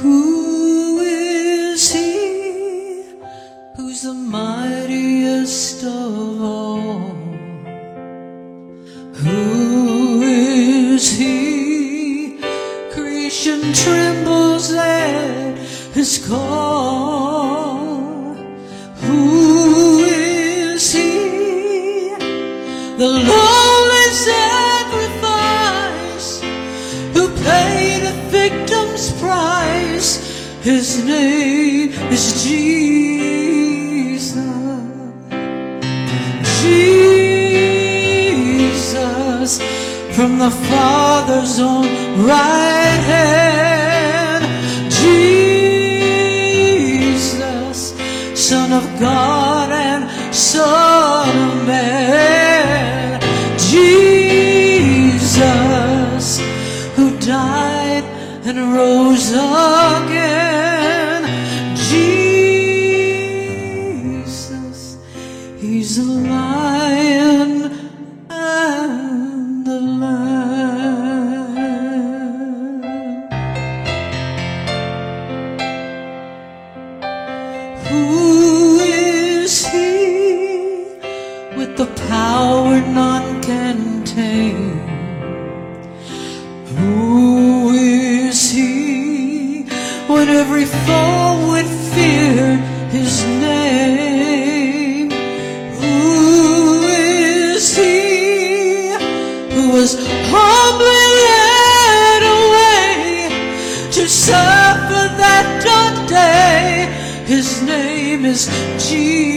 Who is he who's the mightiest of all? Who is he? Creation trembles at his call. Who is he? The Lord. His name is Jesus. Jesus from the Father's own right hand. Jesus, Son of God and Son rose again. Jesus, He's the lion and the lamb. Who is he with the power none can tame? Every foe would fear his name? Who is he who was humbly led away to suffer that dark day? His name is Jesus.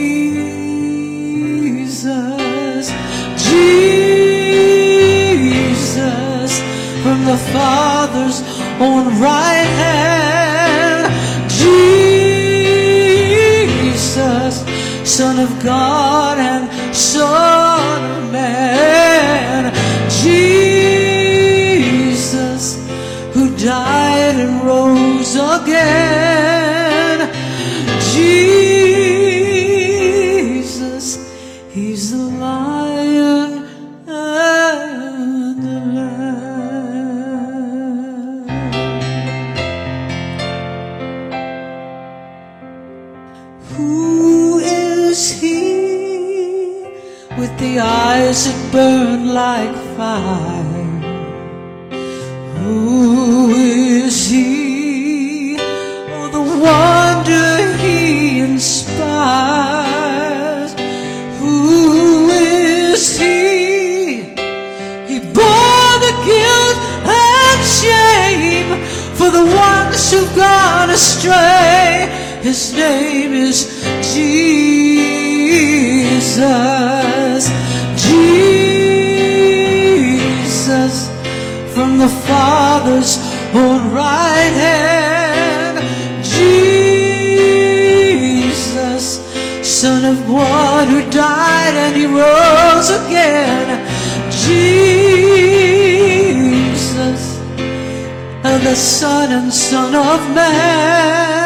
Jesus from the Father's own right of God and Son of Man. Jesus, who died and rose again. Jesus, He's the lion and the lamb. Who is he with the eyes that burn like fire? Who is he? Oh, the wonder he inspires. Who is he? He bore the guilt and shame for the ones who've gone astray. His name is Jesus. Jesus from the Father's own right hand. Jesus, Son of one who died and he rose again. Jesus, the Son and Son of Man.